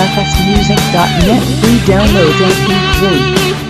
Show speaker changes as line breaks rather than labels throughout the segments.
fsmusic.net free download. Mp3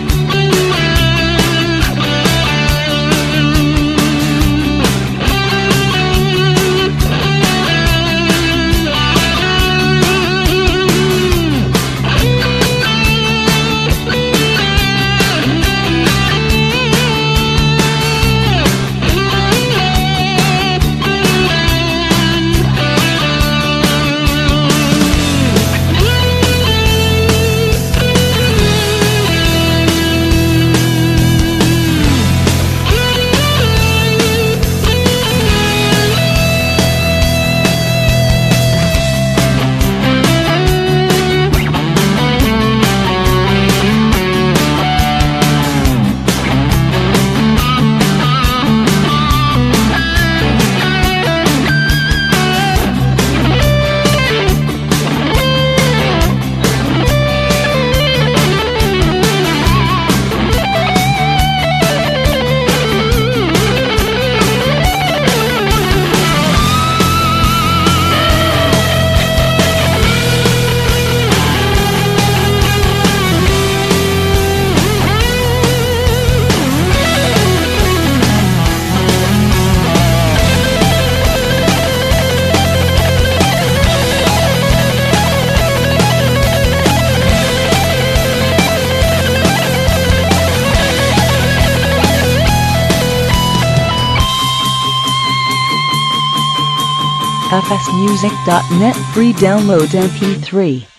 fsmusic.net free download mp3